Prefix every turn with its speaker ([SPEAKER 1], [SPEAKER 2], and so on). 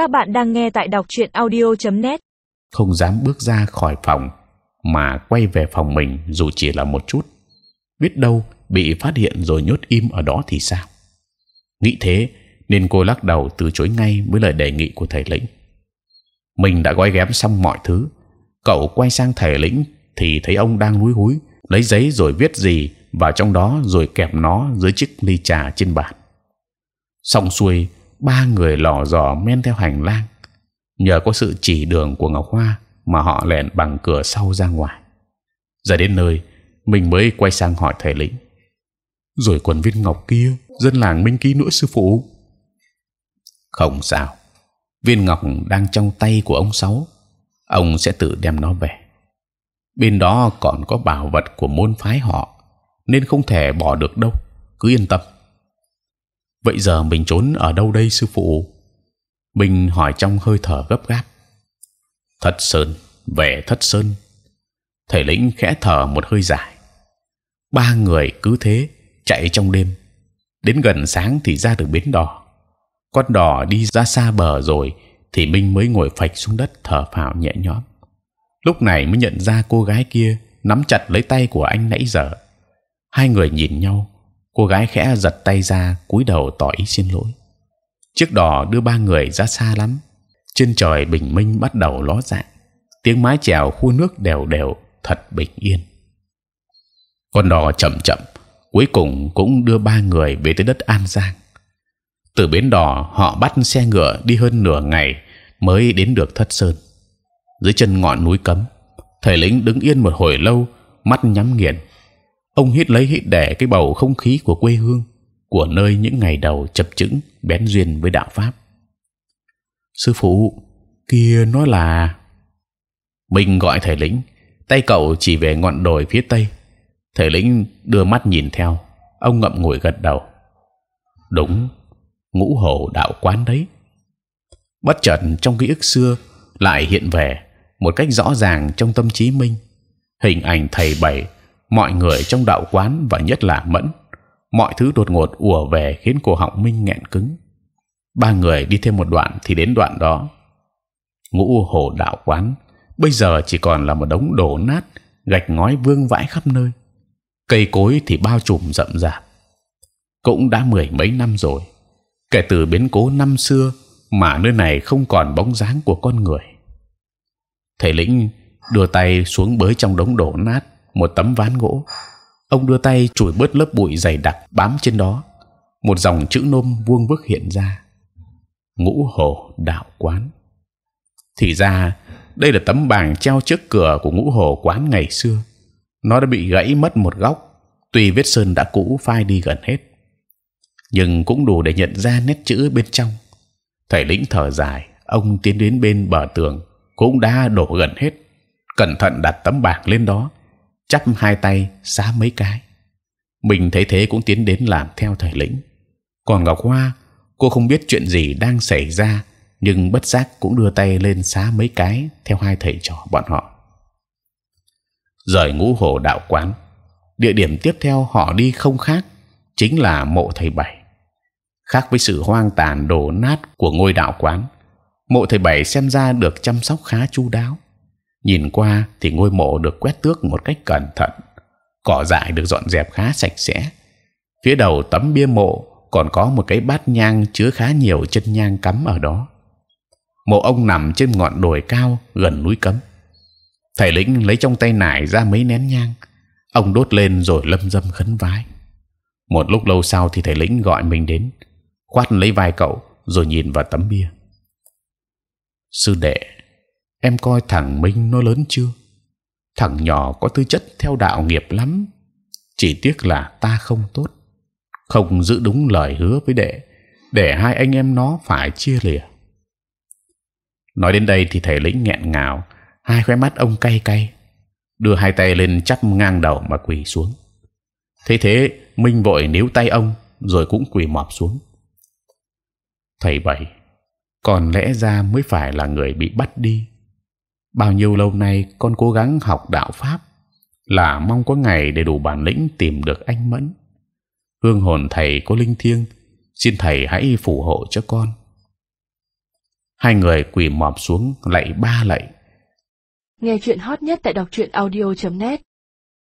[SPEAKER 1] Các bạn đang nghe tại đọc truyện audio.net.
[SPEAKER 2] Không dám bước ra khỏi phòng mà quay về phòng mình dù chỉ là một chút. Biết đâu bị phát hiện rồi nhốt im ở đó thì sao? Nghĩ thế nên cô lắc đầu từ chối ngay với lời đề nghị của thầy lĩnh. Mình đã gói ghém xong mọi thứ. Cậu quay sang thầy lĩnh thì thấy ông đang lúi húi lấy giấy rồi viết gì vào trong đó rồi kẹp nó dưới chiếc ly trà trên bàn. Xong xuôi, ba người lò dò men theo hành lang. Nhờ có sự chỉ đường của Ngọc Hoa mà họ lẻn bằng cửa sau ra ngoài. Ra đến nơi, mình mới quay sang hỏi thầy lĩnh. Rồi quần viên ngọc kia, dân làng minh ký nữa sư phụ. Không sao, viên ngọc đang trong tay của ông sáu, ông sẽ tự đem nó về. Bên đó còn có bảo vật của môn phái họ, nên không thể bỏ được đâu. Cứ yên tâm. Vậy giờ mình trốn ở đâu đây sư phụ? bình hỏi trong hơi thở gấp gáp. Thất sơn, về thất sơn. thể lĩnh khẽ thở một hơi dài. Ba người cứ thế chạy trong đêm. Đến gần sáng thì ra được bến đò. Con đò đi ra xa bờ rồi thì Minh mới ngồi phịch xuống đất thở phào nhẹ nhõm. Lúc này mới nhận ra cô gái kia nắm chặt lấy tay của anh nãy giờ. Hai người nhìn nhau, cô gái khẽ giật tay ra, cúi đầu tỏ ý xin lỗi. Chiếc đò đưa ba người ra xa lắm. Trên trời bình minh bắt đầu ló dạng, tiếng mái chèo khu nước đều đều, thật bình yên. Con đò chậm chậm, cuối cùng cũng đưa ba người về tới đất An Giang. Từ bến đò họ bắt xe ngựa đi hơn nửa ngày mới đến được Thất Sơn. Dưới chân ngọn núi cấm, thầy lĩnh đứng yên một hồi lâu, mắt nhắm nghiền. Ông hít lấy hít để cái bầu không khí của quê hương, của nơi những ngày đầu chập chững bén duyên với đạo pháp. Sư phụ kia nói là mình gọi thầy lĩnh, tay cậu chỉ về ngọn đồi phía tây. Thầy lĩnh đưa mắt nhìn theo, ông ngậm ngùi gật đầu. Đúng, ngũ hổ đạo quán đấy. Bất chợt trong ký ức xưa lại hiện về một cách rõ ràng trong tâm trí minh hình ảnh thầy bảy mọi người trong đạo quán và nhất là mẫn, mọi thứ đột ngột ùa về khiến cổ họng minh nghẹn cứng. Ba người đi thêm một đoạn thì đến đoạn đó. Ngũ hồ đạo quán bây giờ chỉ còn là một đống đổ nát, gạch ngói vương vãi khắp nơi. Cây cối thì bao trùm rậm rạp. Cũng đã mười mấy năm rồi, kể từ biến cố năm xưa mà nơi này không còn bóng dáng của con người. Thầy lĩnh đưa tay xuống bới trong đống đổ nát một tấm ván gỗ. Ông đưa tay chùi bớt lớp bụi dày đặc bám trên đó. Một dòng chữ nôm vuông vức hiện ra. Ngũ hồ đạo quán. Thì ra, đây là tấm bảng treo trước cửa của ngũ hồ quán ngày xưa. Nó đã bị gãy mất một góc. Tuy vết sơn đã cũ phai đi gần hết. Nhưng cũng đủ để nhận ra nét chữ bên trong. Thầy lĩnh thở dài, ông tiến đến bên bờ tường, cũng đã đổ gần hết. Cẩn thận đặt tấm bảng lên đó chắp hai tay, xá mấy cái. Mình thấy thế cũng tiến đến làm theo thời lĩnh. Còn ngọc hoa, cô không biết chuyện gì đang xảy ra, nhưng bất giác cũng đưa tay lên xá mấy cái theo hai thầy trò bọn họ. Rời ngũ hồ đạo quán, địa điểm tiếp theo họ đi không khác chính là mộ thầy bảy. Khác với sự hoang tàn đổ nát của ngôi đạo quán, mộ thầy bảy xem ra được chăm sóc khá chu đáo nhìn qua thì ngôi mộ được quét tước một cách cẩn thận, cỏ dại được dọn dẹp khá sạch sẽ. Phía đầu tấm bia mộ còn có một cái bát nhang chứa khá nhiều chân nhang cắm ở đó. Mộ ông nằm trên ngọn đồi cao gần núi cấm. Thầy lĩnh lấy trong tay nải ra mấy nén nhang. Ông đốt lên rồi lâm dâm khấn vái. Một lúc lâu sau thì thầy lĩnh gọi mình đến, khoát lấy vai cậu rồi nhìn vào tấm bia. Sư đệ em coi thằng minh nó lớn chưa? Thằng nhỏ có tư chất theo đạo nghiệp lắm. Chỉ tiếc là ta không tốt. Không giữ đúng lời hứa với đệ, để hai anh em nó phải chia lìa. Nói đến đây thì thầy lĩnh nghẹn ngào. Hai khóe mắt ông cay cay. Đưa hai tay lên chắp ngang đầu mà quỳ xuống. Thế thế, minh vội níu tay ông, rồi cũng quỳ mọp xuống. Thầy bảy, còn lẽ ra mới phải là người bị bắt đi? Bao nhiêu lâu nay con cố gắng học đạo pháp là mong có ngày để đủ bản lĩnh tìm được anh mẫn. Hương hồn thầy có linh thiêng, xin thầy hãy phù hộ cho con. Hai người quỳ mọp xuống, lạy ba lạy.
[SPEAKER 3] Nghe chuyện hot nhất tại đọc truyện audio.net